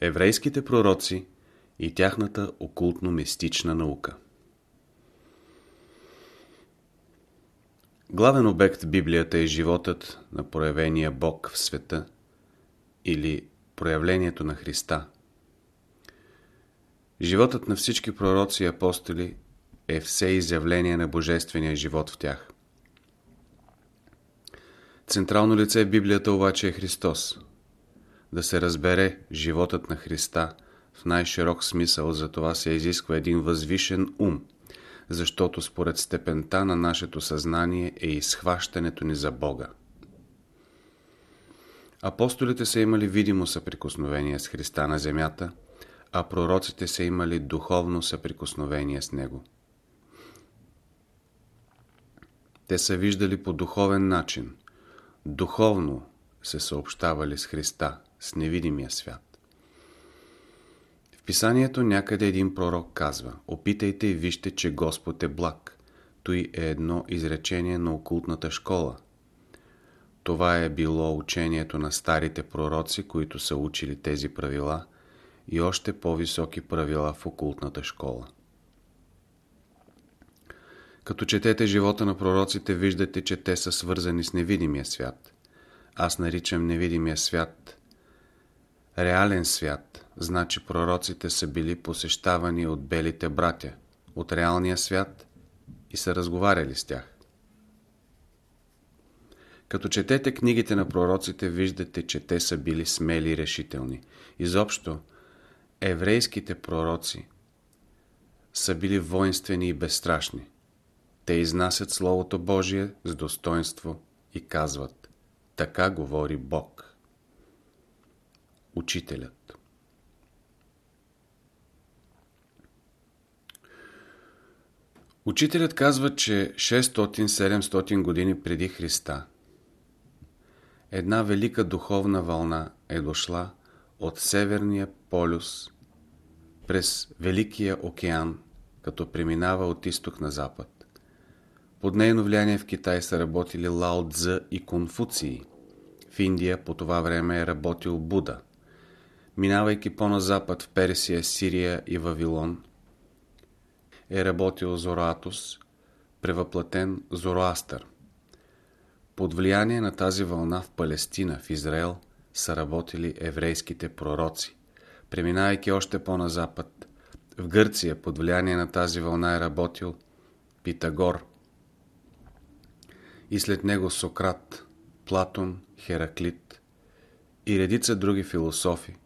Еврейските пророци и тяхната окултно-мистична наука Главен обект в Библията е животът на проявения Бог в света или проявлението на Христа. Животът на всички пророци и апостоли е все изявление на Божествения живот в тях. Централно лице в Библията обаче е Христос. Да се разбере животът на Христа в най-широк смисъл, за това се изисква един възвишен ум, защото според степента на нашето съзнание е изхващането ни за Бога. Апостолите са имали видимо съприкосновение с Христа на земята, а пророците са имали духовно съприкосновение с Него. Те са виждали по духовен начин, духовно се съобщавали с Христа, с невидимия свят. В писанието някъде един пророк казва Опитайте и вижте, че Господ е благ. Той е едно изречение на окултната школа. Това е било учението на старите пророци, които са учили тези правила и още по-високи правила в окултната школа. Като четете живота на пророците, виждате, че те са свързани с невидимия свят. Аз наричам невидимия свят реален свят, значи пророците са били посещавани от белите братя, от реалния свят и са разговаряли с тях. Като четете книгите на пророците, виждате, че те са били смели и решителни. Изобщо, еврейските пророци са били воинствени и безстрашни. Те изнасят Словото Божие с достоинство и казват Така говори Бог. Учителят Учителят казва, че 600-700 години преди Христа една велика духовна вълна е дошла от Северния полюс през Великия океан, като преминава от изток на запад. Под нейно влияние в Китай са работили Лао Цзъ и Конфуции. В Индия по това време е работил Буда. Минавайки по-назапад в Персия, Сирия и Вавилон, е работил Зороатус, превъплатен Зороастър. Под влияние на тази вълна в Палестина, в Израел, са работили еврейските пророци. Преминавайки още по-назапад, в Гърция под влияние на тази вълна е работил Питагор – и след него Сократ, Платон, Хераклит и редица други философи,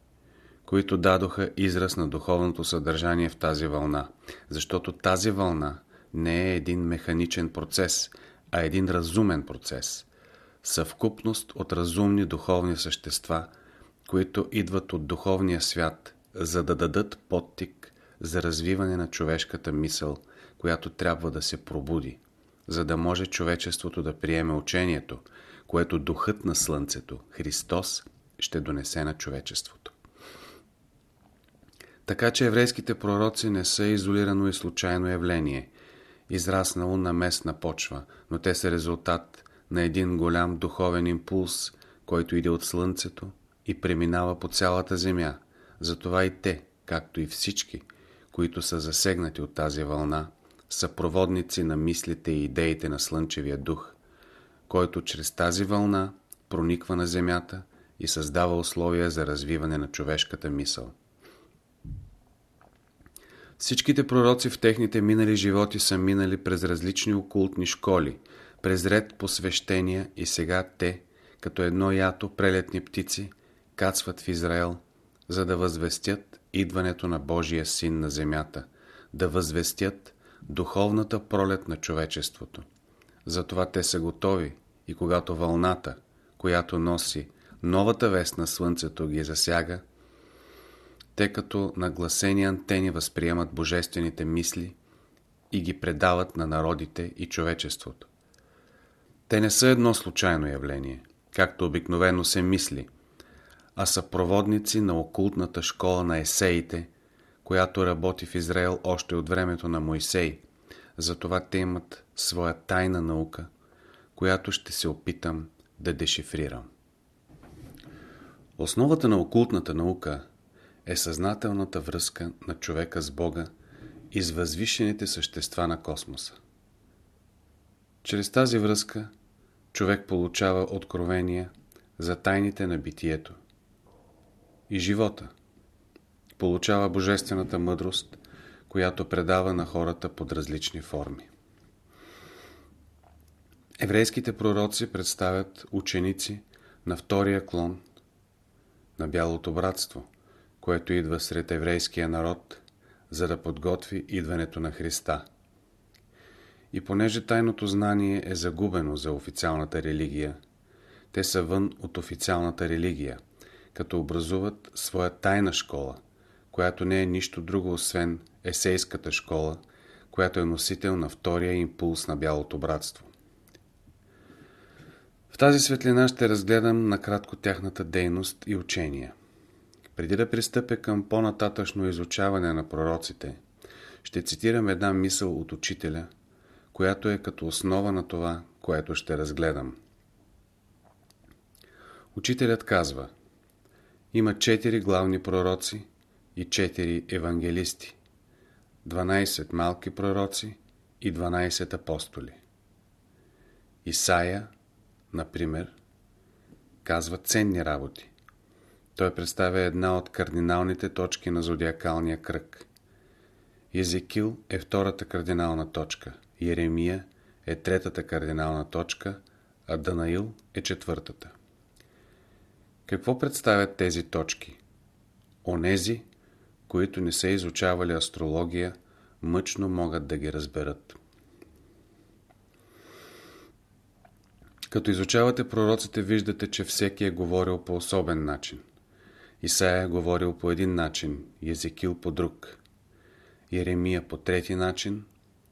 които дадоха израз на духовното съдържание в тази вълна, защото тази вълна не е един механичен процес, а един разумен процес, съвкупност от разумни духовни същества, които идват от духовния свят, за да дадат подтик за развиване на човешката мисъл, която трябва да се пробуди за да може човечеството да приеме учението, което духът на Слънцето, Христос, ще донесе на човечеството. Така че еврейските пророци не са изолирано и случайно явление, израснало на местна почва, но те са резултат на един голям духовен импулс, който иде от Слънцето и преминава по цялата Земя. Затова и те, както и всички, които са засегнати от тази вълна, са проводници на мислите и идеите на Слънчевия дух, който чрез тази вълна прониква на Земята и създава условия за развиване на човешката мисъл. Всичките пророци в техните минали животи са минали през различни окултни школи, през ред посвещения и сега те, като едно ято прелетни птици, кацват в Израел, за да възвестят идването на Божия син на земята, да възвестят духовната пролет на човечеството. Затова те са готови и когато вълната, която носи новата вест на Слънцето ги засяга, те като нагласени антени възприемат божествените мисли и ги предават на народите и човечеството. Те не са едно случайно явление, както обикновено се мисли, а са проводници на окултната школа на есеите – която работи в Израел още от времето на Моисей. Затова те имат своя тайна наука, която ще се опитам да дешифрирам. Основата на окултната наука е съзнателната връзка на човека с Бога и с възвишените същества на космоса. Чрез тази връзка човек получава откровения за тайните на битието и живота. Получава божествената мъдрост, която предава на хората под различни форми. Еврейските пророци представят ученици на втория клон на Бялото братство, което идва сред еврейския народ, за да подготви идването на Христа. И понеже тайното знание е загубено за официалната религия, те са вън от официалната религия, като образуват своя тайна школа, която не е нищо друго освен есейската школа, която е носител на втория импулс на Бялото братство. В тази светлина ще разгледам накратко тяхната дейност и учения. Преди да пристъпя към по-нататъчно изучаване на пророците, ще цитирам една мисъл от учителя, която е като основа на това, което ще разгледам. Учителят казва Има четири главни пророци и четири евангелисти, 12 малки пророци и 12 апостоли. Исаия, например, казва ценни работи. Той представя една от кардиналните точки на зодиакалния кръг. Езекил е втората кардинална точка, Еремия е третата кардинална точка, а Данаил е четвъртата. Какво представят тези точки? Онези, които не са изучавали астрология, мъчно могат да ги разберат. Като изучавате пророците, виждате, че всеки е говорил по особен начин. Исаия е говорил по един начин, Езекил по друг, Еремия по трети начин,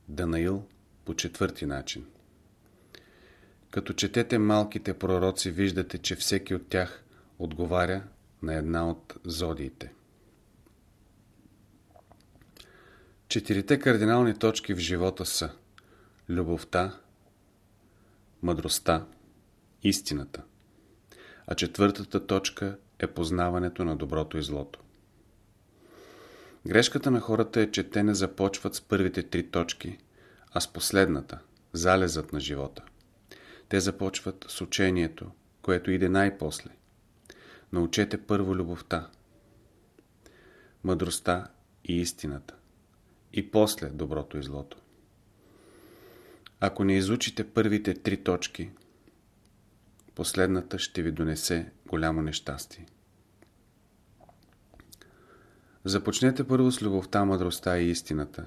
Данаил по четвърти начин. Като четете малките пророци, виждате, че всеки от тях отговаря на една от зодиите. Четирите кардинални точки в живота са любовта, мъдростта, истината. А четвъртата точка е познаването на доброто и злото. Грешката на хората е, че те не започват с първите три точки, а с последната, залезът на живота. Те започват с учението, което иде най-после. Научете първо любовта, мъдростта и истината и после доброто и злото. Ако не изучите първите три точки, последната ще ви донесе голямо нещастие. Започнете първо с любовта, мъдростта и истината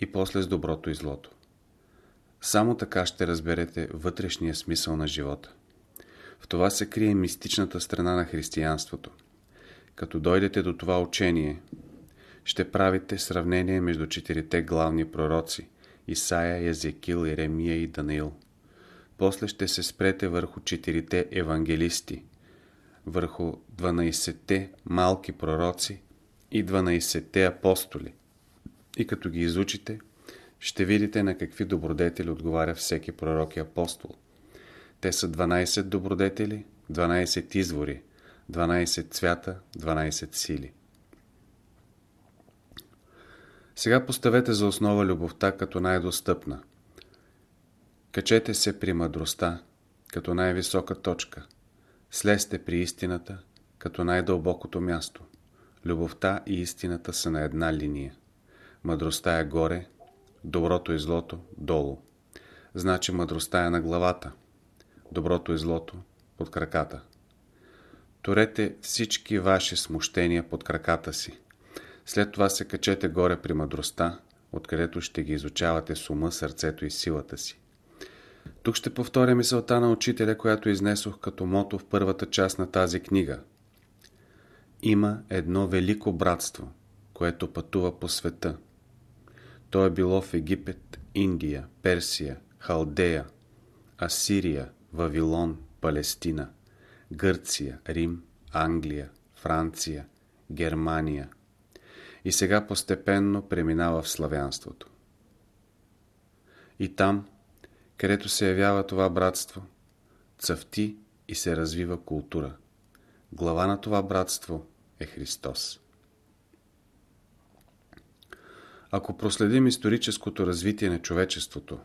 и после с доброто и злото. Само така ще разберете вътрешния смисъл на живота. В това се крие мистичната страна на християнството. Като дойдете до това учение, ще правите сравнение между четирите главни пророци Исаия, Езекил, Иремия и Даниил. После ще се спрете върху четирите евангелисти, върху 12-те малки пророци и 12-те апостоли. И като ги изучите, ще видите на какви добродетели отговаря всеки пророк и апостол. Те са 12 добродетели, 12 извори, 12 цвята, 12 сили. Сега поставете за основа любовта като най-достъпна. Качете се при мъдростта, като най-висока точка. Слезте при истината, като най-дълбокото място. Любовта и истината са на една линия. Мъдростта е горе, доброто и злото долу. Значи мъдростта е на главата, доброто и злото под краката. Торете всички ваши смущения под краката си. След това се качете горе при мъдростта, откъдето ще ги изучавате с ума, сърцето и силата си. Тук ще повторя мисълта на учителя, която изнесох като мото в първата част на тази книга. Има едно велико братство, което пътува по света. То е било в Египет, Индия, Персия, Халдея, Асирия, Вавилон, Палестина, Гърция, Рим, Англия, Франция, Германия, и сега постепенно преминава в славянството. И там, където се явява това братство, цъфти и се развива култура. Глава на това братство е Христос. Ако проследим историческото развитие на човечеството,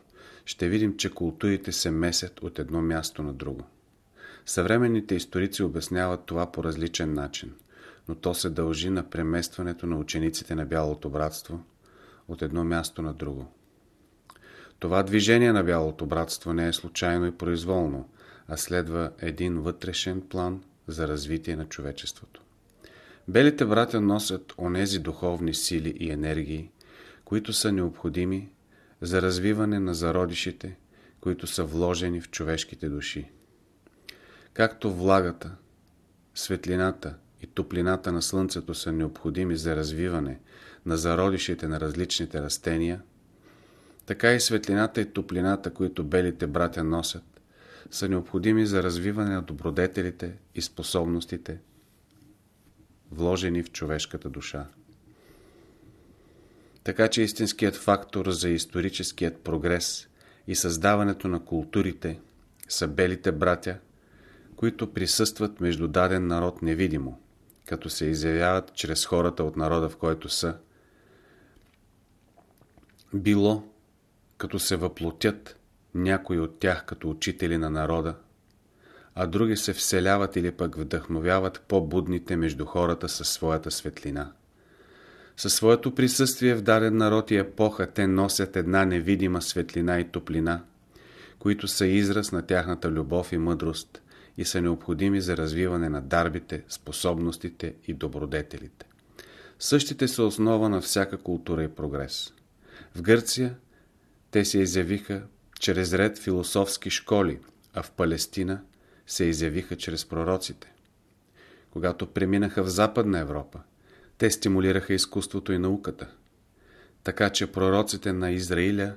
ще видим, че културите се месят от едно място на друго. Съвременните историци обясняват това по различен начин, но то се дължи на преместването на учениците на Бялото братство от едно място на друго. Това движение на Бялото братство не е случайно и произволно, а следва един вътрешен план за развитие на човечеството. Белите братя носят онези духовни сили и енергии, които са необходими за развиване на зародишите, които са вложени в човешките души. Както влагата, светлината и топлината на Слънцето са необходими за развиване на зародишите на различните растения, така и светлината и топлината, които белите братя носят, са необходими за развиване на добродетелите и способностите, вложени в човешката душа. Така че истинският фактор за историческият прогрес и създаването на културите са белите братя, които присъстват между даден народ невидимо, като се изявяват чрез хората от народа, в който са, било като се въплотят някои от тях като учители на народа, а други се вселяват или пък вдъхновяват по-будните между хората със своята светлина. Със своето присъствие в даден народ и епоха те носят една невидима светлина и топлина, които са израз на тяхната любов и мъдрост и са необходими за развиване на дарбите, способностите и добродетелите. Същите са основа на всяка култура и прогрес. В Гърция те се изявиха чрез ред философски школи, а в Палестина се изявиха чрез пророците. Когато преминаха в Западна Европа, те стимулираха изкуството и науката. Така че пророците на Израиля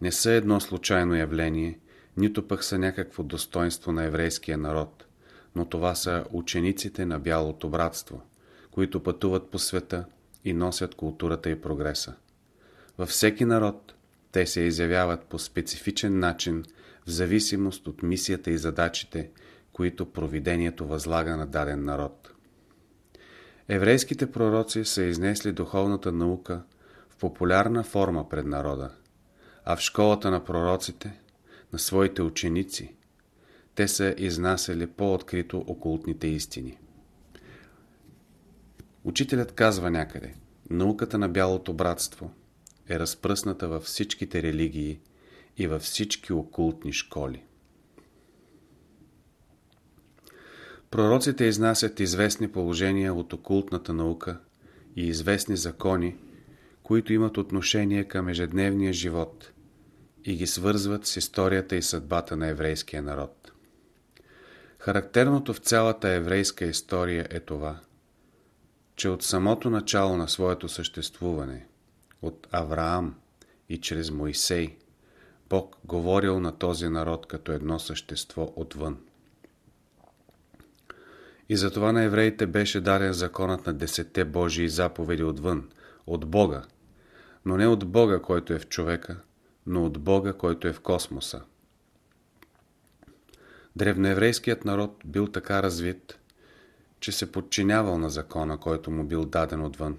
не са едно случайно явление, нито пък са някакво достоинство на еврейския народ, но това са учениците на Бялото братство, които пътуват по света и носят културата и прогреса. Във всеки народ те се изявяват по специфичен начин в зависимост от мисията и задачите, които провидението възлага на даден народ. Еврейските пророци са изнесли духовната наука в популярна форма пред народа, а в школата на пророците, на своите ученици, те са изнасяли по-открито окултните истини. Учителят казва някъде, науката на бялото братство е разпръсната във всичките религии и във всички окултни школи. Пророците изнасят известни положения от окултната наука и известни закони, които имат отношение към ежедневния живот и ги свързват с историята и съдбата на еврейския народ. Характерното в цялата еврейска история е това, че от самото начало на своето съществуване, от Авраам и чрез Моисей, Бог говорил на този народ като едно същество отвън. И затова на евреите беше даден законът на десетте Божии заповеди отвън, от Бога, но не от Бога, който е в човека, но от Бога, който е в космоса. Древноеврейският народ бил така развит, че се подчинявал на закона, който му бил даден отвън.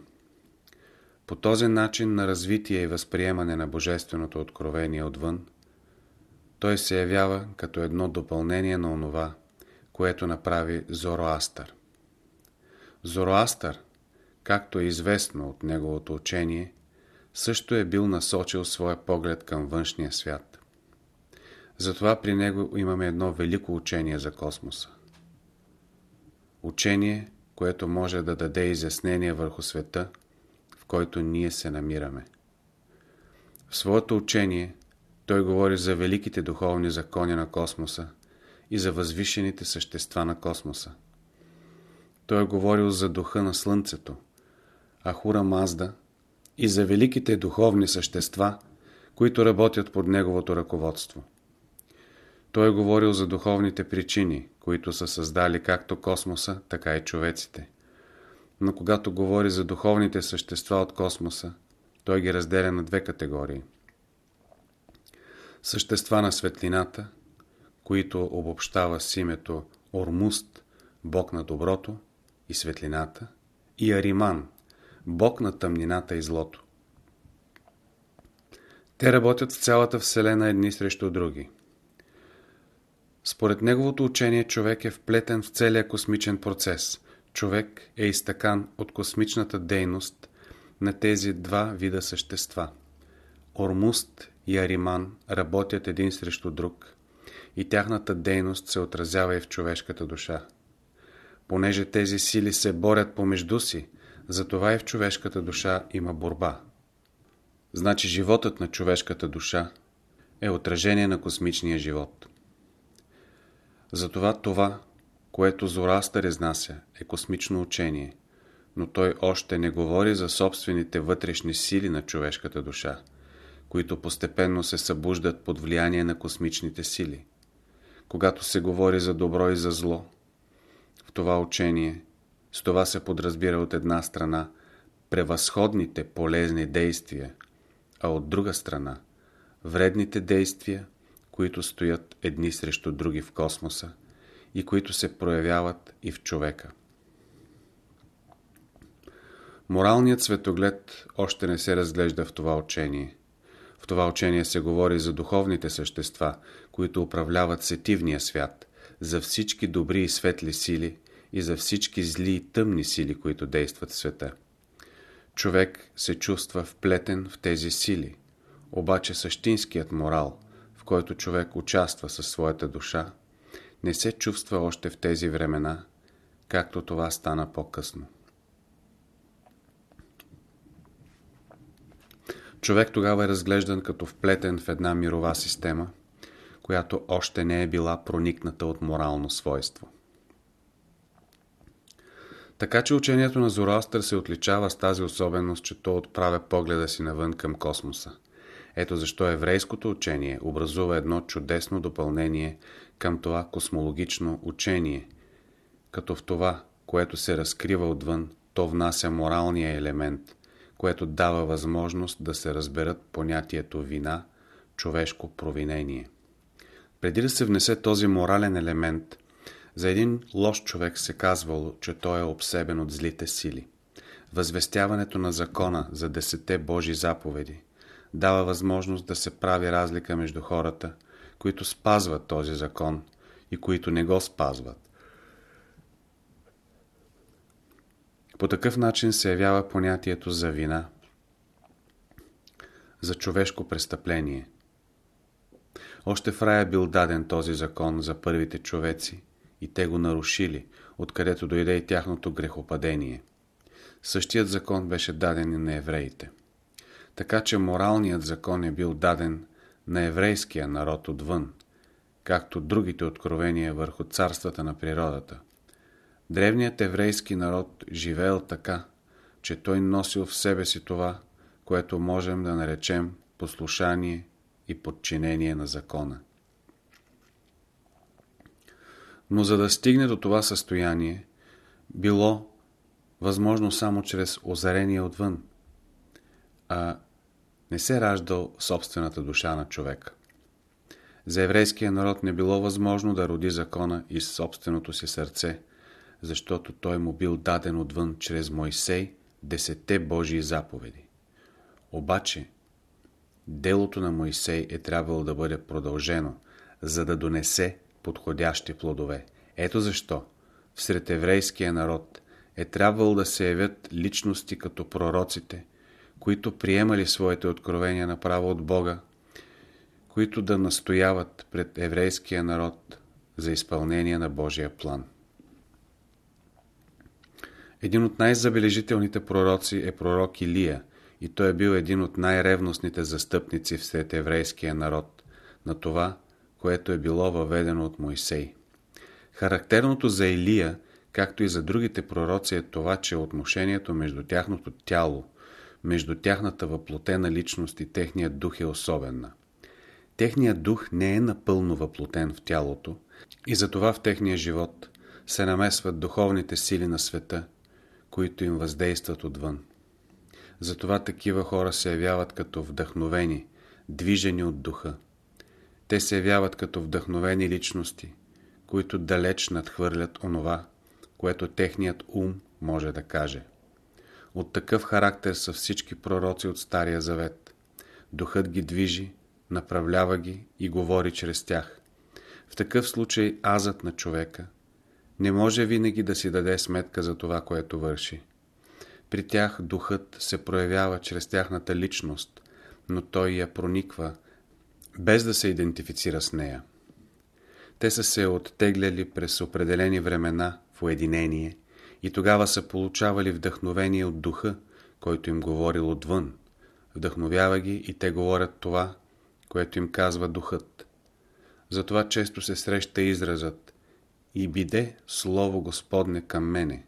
По този начин на развитие и възприемане на Божественото откровение отвън, той се явява като едно допълнение на онова, което направи Зороастър. Зороастър, както е известно от неговото учение, също е бил насочил своя поглед към външния свят. Затова при него имаме едно велико учение за космоса. Учение, което може да даде изяснение върху света, който ние се намираме. В своето учение той говори за великите духовни закони на космоса, и за възвишените същества на космоса. Той е говорил за духа на Слънцето, Ахура Мазда и за великите духовни същества, които работят под неговото ръководство. Той е говорил за духовните причини, които са създали както космоса, така и човеците. Но когато говори за духовните същества от космоса, той ги разделя на две категории. Същества на светлината които обобщава с името Ормуст, бог на доброто и светлината, и Ариман, бог на тъмнината и злото. Те работят в цялата Вселена едни срещу други. Според неговото учение човек е вплетен в целия космичен процес. Човек е изтъкан от космичната дейност на тези два вида същества. Ормуст и Ариман работят един срещу друг и тяхната дейност се отразява и в човешката душа. Понеже тези сили се борят помежду си, затова и в човешката душа има борба. Значи животът на човешката душа е отражение на космичния живот. Затова това, което Зорастър изнася, е космично учение, но той още не говори за собствените вътрешни сили на човешката душа, които постепенно се събуждат под влияние на космичните сили. Когато се говори за добро и за зло, в това учение, с това се подразбира от една страна превъзходните полезни действия, а от друга страна вредните действия, които стоят едни срещу други в космоса и които се проявяват и в човека. Моралният светоглед още не се разглежда в това учение. В това учение се говори за духовните същества, които управляват сетивния свят, за всички добри и светли сили и за всички зли и тъмни сили, които действат в света. Човек се чувства вплетен в тези сили, обаче същинският морал, в който човек участва със своята душа, не се чувства още в тези времена, както това стана по-късно. Човек тогава е разглеждан като вплетен в една мирова система, която още не е била проникната от морално свойство. Така че учението на Зороастър се отличава с тази особеност, че то отправя погледа си навън към космоса. Ето защо еврейското учение образува едно чудесно допълнение към това космологично учение, като в това, което се разкрива отвън, то внася моралния елемент, което дава възможност да се разберат понятието вина, човешко провинение. Преди да се внесе този морален елемент, за един лош човек се казвало, че той е обсебен от злите сили. Възвестяването на закона за десете Божи заповеди дава възможност да се прави разлика между хората, които спазват този закон и които не го спазват. По такъв начин се явява понятието за вина, за човешко престъпление. Още в рая бил даден този закон за първите човеци и те го нарушили, откъдето дойде и тяхното грехопадение. Същият закон беше даден и на евреите. Така че моралният закон е бил даден на еврейския народ отвън, както другите откровения върху царствата на природата. Древният еврейски народ живеел така, че той носил в себе си това, което можем да наречем послушание и подчинение на закона. Но за да стигне до това състояние, било възможно само чрез озарение отвън, а не се раждал собствената душа на човека. За еврейския народ не било възможно да роди закона из собственото си сърце, защото той му бил даден отвън чрез Мойсей десете Божии заповеди. Обаче, делото на Мойсей е трябвало да бъде продължено, за да донесе подходящи плодове. Ето защо всред еврейския народ е трябвало да се явят личности като пророците, които приемали своите откровения направо от Бога, които да настояват пред еврейския народ за изпълнение на Божия план. Един от най-забележителните пророци е пророк Илия и той е бил един от най-ревностните застъпници в сред еврейския народ на това, което е било въведено от Моисей. Характерното за Илия, както и за другите пророци е това, че отношението между тяхното тяло – между тяхната въплотена личност и техният дух е особена. Техният дух не е напълно въплотен в тялото и затова в техния живот се намесват духовните сили на света, които им въздействат отвън. Затова такива хора се явяват като вдъхновени, движени от духа. Те се явяват като вдъхновени личности, които далеч надхвърлят онова, което техният ум може да каже. От такъв характер са всички пророци от Стария Завет. Духът ги движи, направлява ги и говори чрез тях. В такъв случай азът на човека не може винаги да си даде сметка за това, което върши. При тях духът се проявява чрез тяхната личност, но той я прониква, без да се идентифицира с нея. Те са се оттегляли през определени времена в уединение и тогава са получавали вдъхновение от духа, който им говорил отвън. Вдъхновява ги и те говорят това, което им казва духът. Затова често се среща изразът и биде Слово Господне към мене.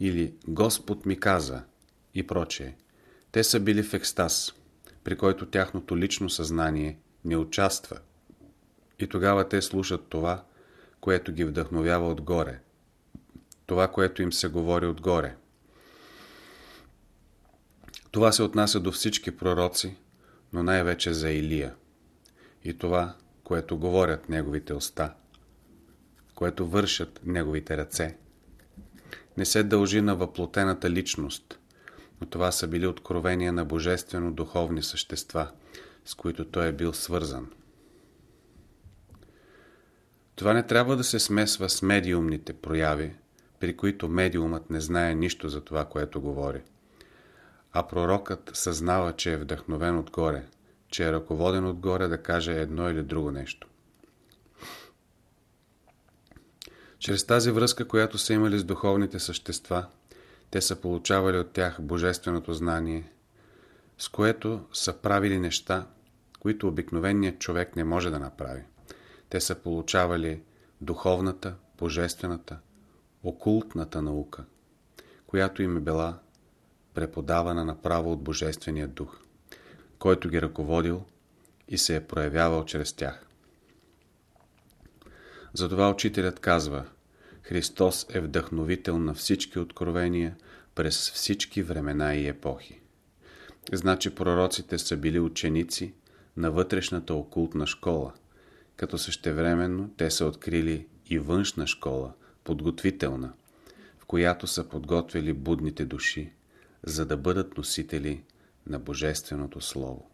Или Господ ми каза и прочее. Те са били в екстаз, при който тяхното лично съзнание не участва. И тогава те слушат това, което ги вдъхновява отгоре. Това, което им се говори отгоре. Това се отнася до всички пророци, но най-вече за Илия. И това, което говорят неговите уста, което вършат неговите ръце, не се дължи на въплотената личност, но това са били откровения на божествено-духовни същества, с които той е бил свързан. Това не трябва да се смесва с медиумните прояви, при които медиумът не знае нищо за това, което говори. А пророкът съзнава, че е вдъхновен отгоре, че е ръководен отгоре да каже едно или друго нещо. Чрез тази връзка, която са имали с духовните същества, те са получавали от тях божественото знание, с което са правили неща, които обикновеният човек не може да направи. Те са получавали духовната, божествената, окултната наука, която им е била преподавана направо от Божествения дух, който ги ръководил и се е проявявал чрез тях. Затова учителят казва Христос е вдъхновител на всички откровения през всички времена и епохи. Значи пророците са били ученици на вътрешната окултна школа, като същевременно те са открили и външна школа, подготвителна, в която са подготвили будните души, за да бъдат носители на Божественото Слово.